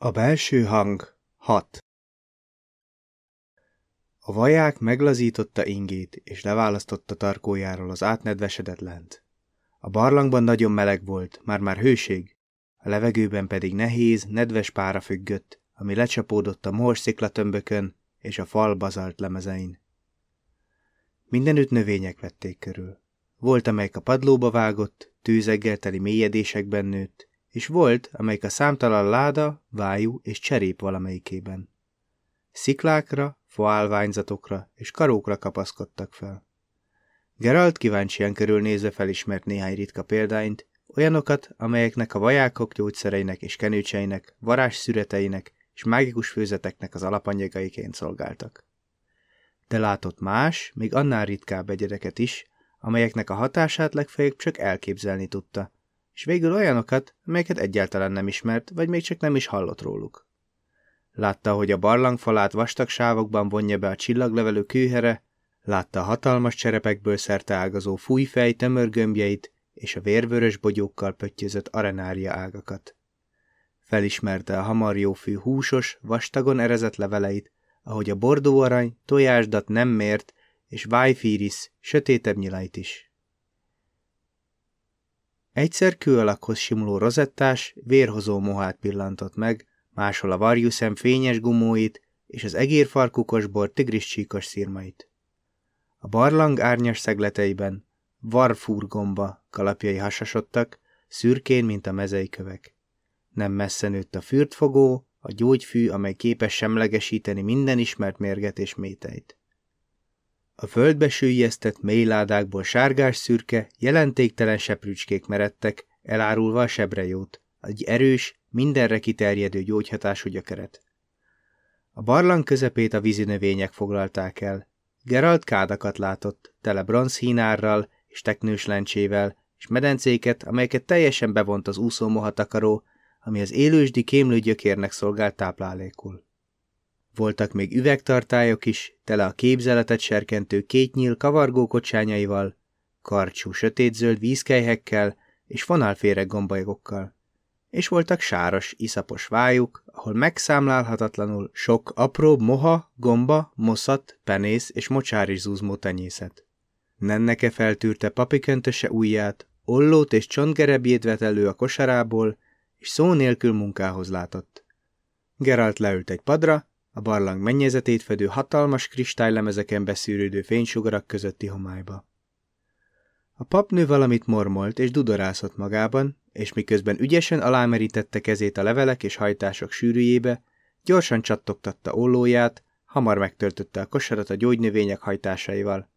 A belső hang 6 A vaják meglazította ingét, és leválasztotta tarkójáról az átnedvesedett lent. A barlangban nagyon meleg volt, már-már hőség, a levegőben pedig nehéz, nedves pára függött, ami lecsapódott a sziklatömbökön és a fal bazalt lemezein. Mindenütt növények vették körül. Volt, amelyik a padlóba vágott, tűzeggel teli mélyedésekben nőtt, és volt, amelyik a számtalan láda, vájú és cserép valamelyikében. Sziklákra, foálványzatokra és karókra kapaszkodtak fel. Geralt kíváncsian körülnézve felismert néhány ritka példányt, olyanokat, amelyeknek a vajákok gyógyszereinek és kenőcseinek, varázs szüreteinek és mágikus főzeteknek az alapanyagaiként szolgáltak. De látott más, még annál ritkább egyedeket is, amelyeknek a hatását legfeljebb csak elképzelni tudta, és végül olyanokat, amelyeket egyáltalán nem ismert, vagy még csak nem is hallott róluk. Látta, hogy a barlang falát vastag sávokban vonja be a csillaglevelő kőhere, látta a hatalmas cserepekből szerte ágazó fújfej tömörgömbjeit és a vérvörös bogyókkal pöttyözött arenária ágakat. Felismerte a hamarjófű húsos, vastagon erezett leveleit, ahogy a bordó arany tojásdat nem mért, és vájfíris sötétebb nyilait is. Egyszer kő alakhoz simuló rozettás, vérhozó mohát pillantott meg, máshol a varjuszem fényes gumóit, és az egérfarkukos bor tigris csíkos szirmait. A barlang árnyas szegleteiben varfúrgomba kalapjai hasasodtak, szürkén, mint a mezei kövek. Nem messze nőtt a fürtfogó, a gyógyfű, amely képes semlegesíteni minden ismert mérget és méteit. A földbe sűjjesztett mélyládákból sárgás-szürke, jelentéktelen seprücskék meredtek, elárulva a sebrejót, egy erős, mindenre kiterjedő gyógyhatású gyökeret. A barlang közepét a vízinövények foglalták el. Geralt kádakat látott, tele bronzhínárral és teknős lencsével, és medencéket, amelyeket teljesen bevont az úszómohatakaró, ami az élősdi kémlőgyökérnek szolgált táplálékul. Voltak még üvegtartályok is, tele a képzeletet serkentő kétnyíl kavargó kocsányaival, karcsú sötétzöld vízkelyhekkel és fonálféreg gombajogokkal. És voltak sáros, iszapos vájuk, ahol megszámlálhatatlanul sok apróbb moha, gomba, moszat, penész és mocsáris zúzmó tenyészet. Nenneke feltűrte papiköntöse ujját, ollót és csontgerebjét vett elő a kosarából, és szó nélkül munkához látott. Geralt leült egy padra, a barlang mennyezetét fedő hatalmas kristálylemezeken beszűrődő fénysugarak közötti homályba. A papnő valamit mormolt és dudorászott magában, és miközben ügyesen alámerítette kezét a levelek és hajtások sűrűjébe, gyorsan csattogtatta ollóját, hamar megtöltötte a kosarat a gyógynövények hajtásaival.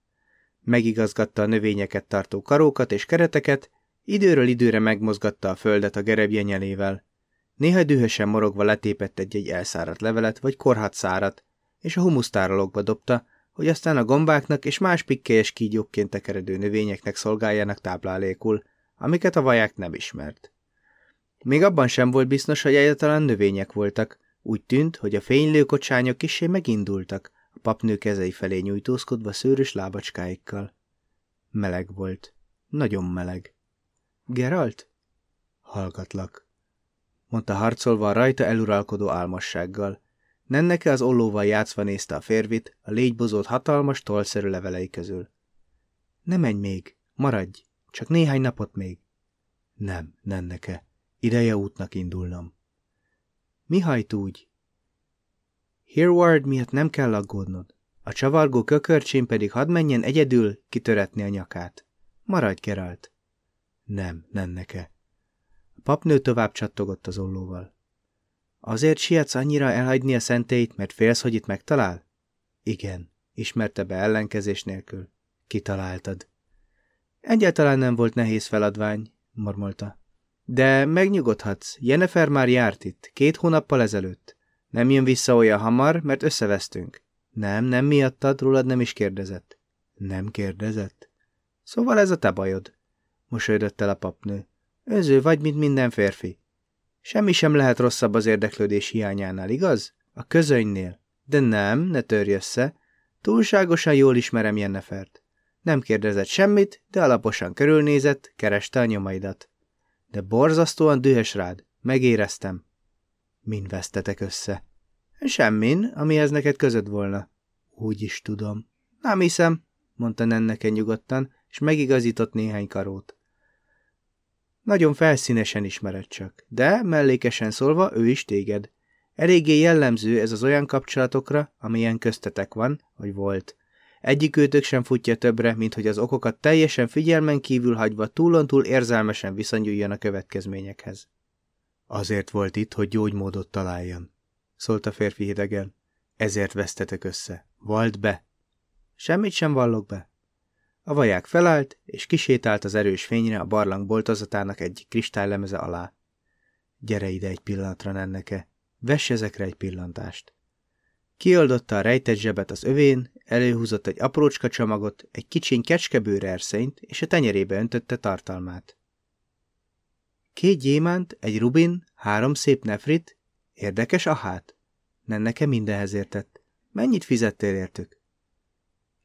Megigazgatta a növényeket tartó karókat és kereteket, időről időre megmozgatta a földet a gerebje nyelével. Néha dühösen morogva letépett egy-egy elszáradt levelet vagy korhat szárat, és a humusztárolókba dobta, hogy aztán a gombáknak és más pikkelyes kígyókként tekeredő növényeknek szolgáljanak táplálékul, amiket a vaják nem ismert. Még abban sem volt biztos, hogy egyáltalán növények voltak, úgy tűnt, hogy a fénylő kocsányok kisé megindultak, a papnő kezei felé nyújtózkodva szőrös lábacskáikkal. Meleg volt. Nagyon meleg. Geralt? Hallgatlak mondta harcolva a rajta eluralkodó álmossággal. Nenneke az ollóval játszva nézte a férvit, a légybozott hatalmas tollszerű levelei közül. Ne menj még, maradj, csak néhány napot még. Nem, Nenneke, ideje útnak indulnom. Mi hajt úgy? Hereward miatt nem kell aggódnod. A csavargó kökörcsén pedig hadd menjen egyedül kitöretni a nyakát. Maradj, Geralt. Nem, Nenneke, papnő tovább csattogott az ollóval. Azért sietsz annyira elhagyni a szentét, mert félsz, hogy itt megtalál? Igen, ismerte be ellenkezés nélkül. Kitaláltad. Egyáltalán nem volt nehéz feladvány, mormolta. De megnyugodhatsz, Jennifer már járt itt, két hónappal ezelőtt. Nem jön vissza olyan hamar, mert összevesztünk. Nem, nem miattad, rólad nem is kérdezett. Nem kérdezett? Szóval ez a te bajod, mosolydott el a papnő. Öző vagy, mint minden férfi. Semmi sem lehet rosszabb az érdeklődés hiányánál, igaz? A közönynél. De nem, ne törj össze. Túlságosan jól ismerem Jennefert. Nem kérdezett semmit, de alaposan körülnézett, kereste a nyomaidat. De borzasztóan dühös rád. Megéreztem. Min vesztetek össze? Semmin, amihez neked között volna. Úgy is tudom. Nem hiszem, mondta Nenneke nyugodtan, és megigazított néhány karót. Nagyon felszínesen ismered csak, de mellékesen szólva ő is téged. Eléggé jellemző ez az olyan kapcsolatokra, amilyen köztetek van, vagy volt. Egyik őtök sem futja többre, mint hogy az okokat teljesen figyelmen kívül hagyva túlontúl érzelmesen viszonyuljon a következményekhez. Azért volt itt, hogy gyógymódot találjon, szólt a férfi hidegen. Ezért vesztetek össze. Vald be! Semmit sem vallok be. A vaják felállt, és kisétált az erős fényre a barlang boltozatának egyik kristálylemeze alá. Gyere ide egy pillanatra, Nenneke, vess ezekre egy pillantást. Kioldotta a rejtett zsebet az övén, előhúzott egy aprócska csomagot, egy kicsiny kecskebőre erszenyt, és a tenyerébe öntötte tartalmát. Két gyémánt, egy rubin, három szép nefrit, érdekes ahát. Nenneke mindenhez értett. Mennyit fizettél értük?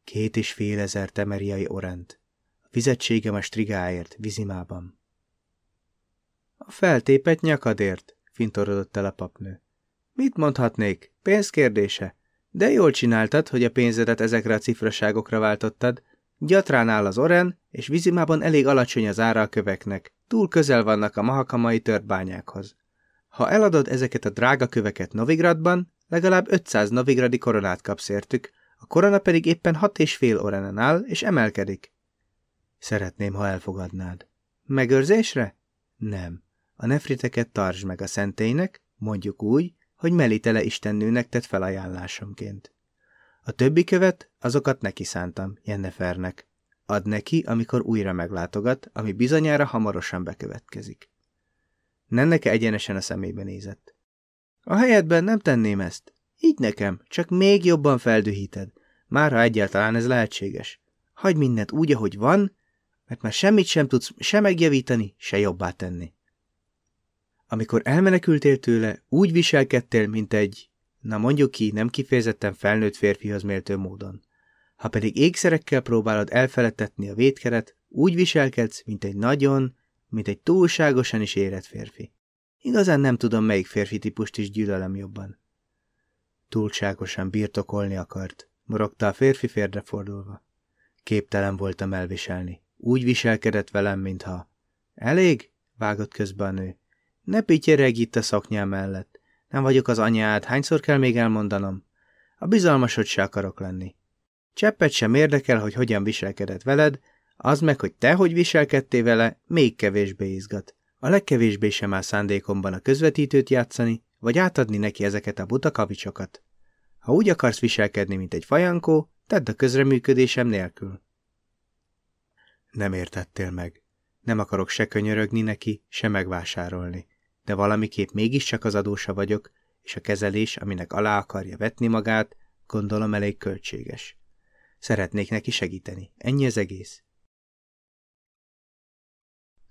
Két és fél ezer temeriai orent. A fizetségem a strigáért, vizimában. A feltépet nyakadért, fintorodott el a papnő. Mit mondhatnék? Pénzkérdése. De jól csináltad, hogy a pénzedet ezekre a cifraságokra váltottad. Gyatrán áll az oren, és vizimában elég alacsony az ára a köveknek. Túl közel vannak a mahakamai tört bányákhoz. Ha eladod ezeket a drága köveket Novigradban, legalább 500 novigradi koronát kapsz értük, a korona pedig éppen hat és fél orenen áll, és emelkedik. Szeretném, ha elfogadnád. Megőrzésre? Nem. A nefriteket tartsd meg a szentélynek, mondjuk úgy, hogy Melitele istennőnek tett felajánlásomként. A többi követ, azokat neki szántam, Jennefernek. Ad neki, amikor újra meglátogat, ami bizonyára hamarosan bekövetkezik. Nenneke egyenesen a szemébe nézett. A helyedben nem tenném ezt. Így nekem, csak még jobban feldühíted. Már ha egyáltalán ez lehetséges. Hagy mindent úgy, ahogy van, mert már semmit sem tudsz se megjavítani, se jobbá tenni. Amikor elmenekültél tőle, úgy viselkedtél, mint egy, na mondjuk ki, nem kifejezetten felnőtt férfihoz méltő módon. Ha pedig ékszerekkel próbálod elfeledtetni a védkeret, úgy viselkedsz, mint egy nagyon, mint egy túlságosan is érett férfi. Igazán nem tudom, melyik férfi típust is gyűlölem jobban. Túlságosan birtokolni akart, morogta a férfi fordulva. Képtelen voltam elviselni. Úgy viselkedett velem, mintha... Elég? vágott közbe a nő. Ne pityereg itt a szaknyám mellett. Nem vagyok az anyád, hányszor kell még elmondanom? A bizalmasod se akarok lenni. Cseppet sem érdekel, hogy hogyan viselkedett veled, az meg, hogy te hogy viselkedtél vele, még kevésbé izgat. A legkevésbé sem áll szándékomban a közvetítőt játszani, vagy átadni neki ezeket a buta kavicsokat. Ha úgy akarsz viselkedni, mint egy fajankó, tedd a közreműködésem nélkül. Nem értettél meg. Nem akarok se könyörögni neki, se megvásárolni. De valamiképp mégiscsak az adósa vagyok, és a kezelés, aminek alá akarja vetni magát, gondolom elég költséges. Szeretnék neki segíteni. Ennyi az egész.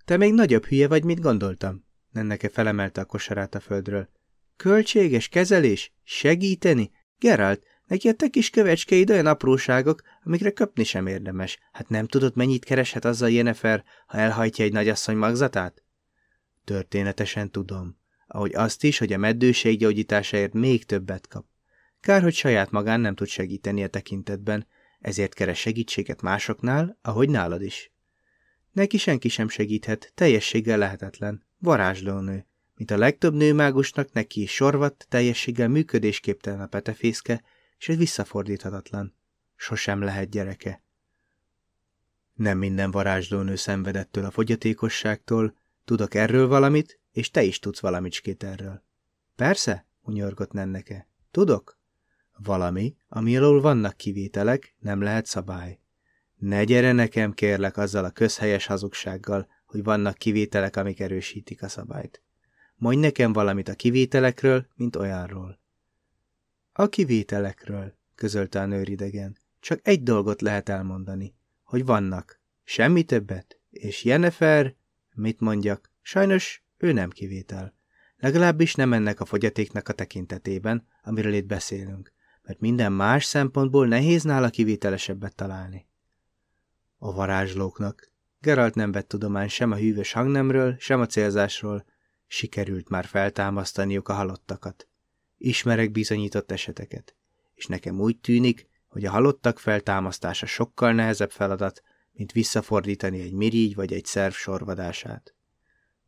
Te még nagyobb hülye vagy, mint gondoltam. Nenneke felemelte a kosarát a földről. Költséges kezelés? Segíteni? Geralt, neki a te kis kövecskeid olyan apróságok, amikre köpni sem érdemes. Hát nem tudod, mennyit kereshet azzal Jennifer, ha elhajtja egy nagyasszony magzatát? Történetesen tudom. Ahogy azt is, hogy a meddőség gyógyításáért még többet kap. Kár, hogy saját magán nem tud segíteni a tekintetben, ezért keres segítséget másoknál, ahogy nálad is. Neki senki sem segíthet, teljességgel lehetetlen, varázslónő. Mint a legtöbb nőmágusnak neki is sorvat, teljességgel működésképtelen a petefészke, és ez visszafordíthatatlan. Sosem lehet gyereke. Nem minden varázslónő szenvedettől a fogyatékosságtól, tudok erről valamit, és te is tudsz valamicskét erről. Persze, unyorgott Nenneke. Tudok? Valami, ami alól vannak kivételek, nem lehet szabály. Ne gyere nekem, kérlek, azzal a közhelyes hazugsággal, hogy vannak kivételek, amik erősítik a szabályt. Mondj nekem valamit a kivételekről, mint olyanról. A kivételekről, közölte a nőridegen. Csak egy dolgot lehet elmondani, hogy vannak. Semmi többet. És Jennifer, mit mondjak, sajnos ő nem kivétel. Legalábbis nem ennek a fogyatéknak a tekintetében, amiről itt beszélünk, mert minden más szempontból nehéz nála kivételesebbet találni. A varázslóknak. Geralt nem vett tudomány sem a hűvös hangnemről, sem a célzásról, Sikerült már feltámasztaniuk a halottakat. Ismerek bizonyított eseteket, és nekem úgy tűnik, hogy a halottak feltámasztása sokkal nehezebb feladat, mint visszafordítani egy mirigy vagy egy szerv sorvadását.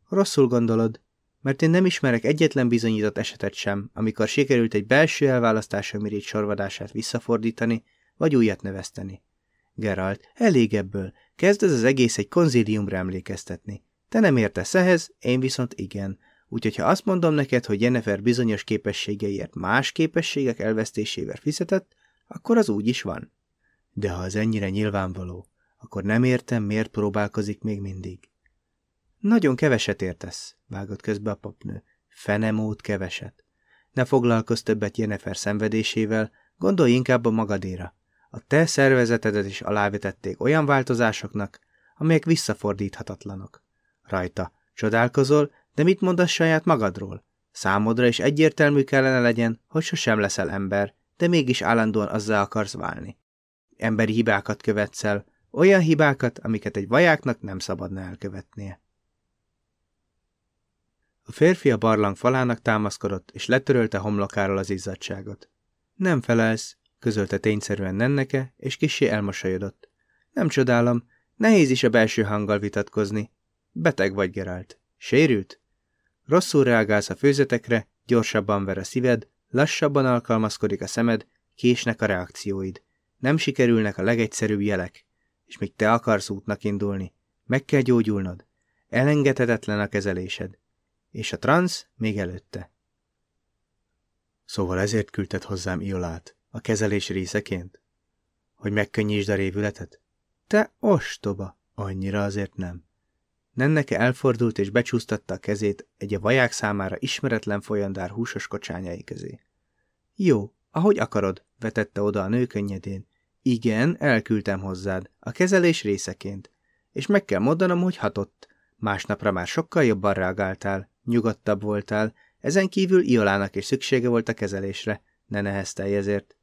Rosszul gondolod, mert én nem ismerek egyetlen bizonyított esetet sem, amikor sikerült egy belső elválasztása mirigy sorvadását visszafordítani, vagy újat növeszteni. Geralt, elég ebből, kezd ez az egész egy konzíliumra emlékeztetni. Te nem értesz ehhez, én viszont igen. Úgyhogy ha azt mondom neked, hogy Jennifer bizonyos képességeiért más képességek elvesztésével fizetett, akkor az úgy is van. De ha az ennyire nyilvánvaló, akkor nem értem, miért próbálkozik még mindig. Nagyon keveset értesz, vágott közbe a papnő. Fenemót keveset. Ne foglalkozz többet Jennifer szenvedésével, gondolj inkább a magadéra. A te szervezetedet is alávetették olyan változásoknak, amelyek visszafordíthatatlanok. Rajta csodálkozol, de mit mondasz saját magadról? Számodra is egyértelmű kellene legyen, hogy sosem leszel ember, de mégis állandóan azzal akarsz válni. Emberi hibákat követsz el, olyan hibákat, amiket egy vajáknak nem szabadna elkövetnie. A férfi a barlang falának támaszkodott, és letörölte homlokáról az izzadságot. Nem felelsz, közölte tényszerűen Nenneke, és kisé elmosolyodott. Nem csodálom, nehéz is a belső hanggal vitatkozni. Beteg vagy, Gerált. Sérült? Rosszul reagálsz a főzetekre, gyorsabban ver a szíved, lassabban alkalmazkodik a szemed, késnek a reakcióid. Nem sikerülnek a legegyszerűbb jelek, és még te akarsz útnak indulni. Meg kell gyógyulnod. Elengedhetetlen a kezelésed. És a transz még előtte. Szóval ezért küldted hozzám Iolát, a kezelés részeként? Hogy megkönnyítsd a révületet? Te ostoba! Annyira azért nem. Nenneke elfordult és becsúsztatta a kezét egy a vaják számára ismeretlen folyandár húsos kocsányai közé. Jó, ahogy akarod, vetette oda a nő könnyedén. Igen, elküldtem hozzád, a kezelés részeként. És meg kell mondanom, hogy hatott. Másnapra már sokkal jobban reagáltál, nyugodtabb voltál, ezen kívül Iolának is szüksége volt a kezelésre, ne neheztelj ezért.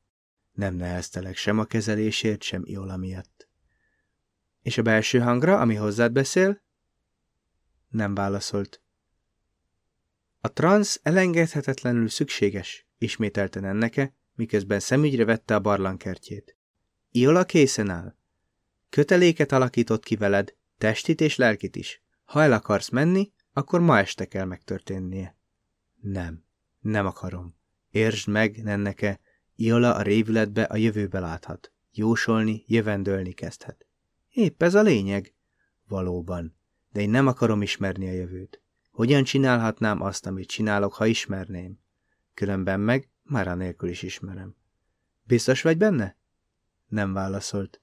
Nem neheztelek sem a kezelésért, sem Iola miatt. És a belső hangra, ami hozzád beszél? Nem válaszolt. A transz elengedhetetlenül szükséges, ismételte Nenneke, miközben szemügyre vette a barlangkertjét. Iola készen áll. Köteléket alakított ki veled, testit és lelkit is. Ha el akarsz menni, akkor ma este kell megtörténnie. Nem, nem akarom. Értsd meg, Nenneke, Iola a révületbe a jövőbe láthat. Jósolni, jövendőlni kezdhet. Épp ez a lényeg. Valóban. De én nem akarom ismerni a jövőt. Hogyan csinálhatnám azt, amit csinálok, ha ismerném? Különben meg már anélkül is ismerem. Biztos vagy benne? Nem válaszolt.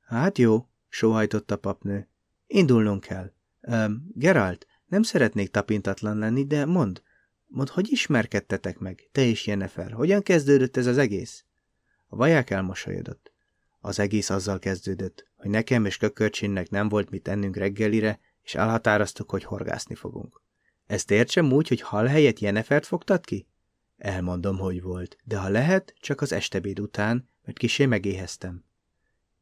Hát jó, sóhajtott a papnő. Indulnunk kell. Um, Geralt, nem szeretnék tapintatlan lenni, de mond, mond, hogy ismerkedtetek meg, te és Jennefer, hogyan kezdődött ez az egész? A vaják elmosolyodott. Az egész azzal kezdődött, hogy nekem és Kökörcsinnek nem volt mit ennünk reggelire, és elhatároztuk, hogy horgászni fogunk. Ezt értsem úgy, hogy hal helyett Jennefert fogtad ki? Elmondom, hogy volt, de ha lehet, csak az estebéd után, mert kisé megéheztem.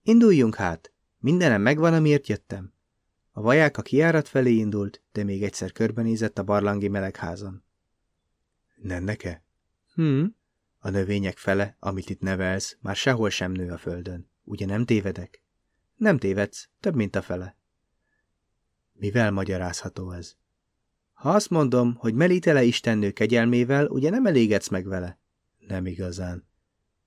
Induljunk hát! Mindenem megvan, amiért jöttem. A vaják a kiárat felé indult, de még egyszer körbenézett a barlangi melegházon. Nenneke? Hm? A növények fele, amit itt nevelsz, már sehol sem nő a földön. Ugye nem tévedek? Nem tévedsz, több, mint a fele. Mivel magyarázható ez? Ha azt mondom, hogy melítele istennő kegyelmével, ugye nem elégedsz meg vele? Nem igazán.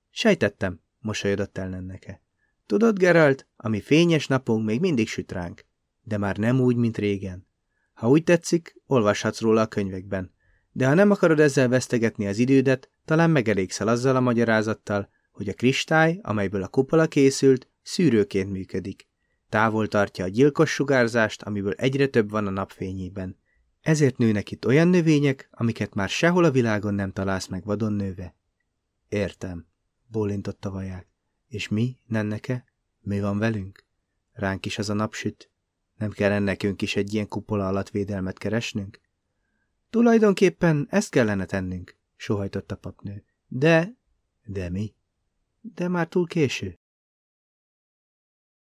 Sejtettem, mosolyodott el Nenneke. Tudod, Geralt, ami fényes napunk még mindig süt ránk, de már nem úgy, mint régen. Ha úgy tetszik, olvashatsz róla a könyvekben. De ha nem akarod ezzel vesztegetni az idődet, talán megelégszel azzal a magyarázattal, hogy a kristály, amelyből a kupola készült, szűrőként működik. Távol tartja a gyilkos sugárzást, amiből egyre több van a napfényében. Ezért nőnek itt olyan növények, amiket már sehol a világon nem találsz meg vadon nőve. Értem, bólintott a vaják. És mi, nenneke? Mi van velünk? Ránk is az a napsüt. Nem kell nekünk is egy ilyen kupola alatt védelmet keresnünk? Tulajdonképpen ezt kellene tennünk, sohajtott a papnő. De... De mi? De már túl késő.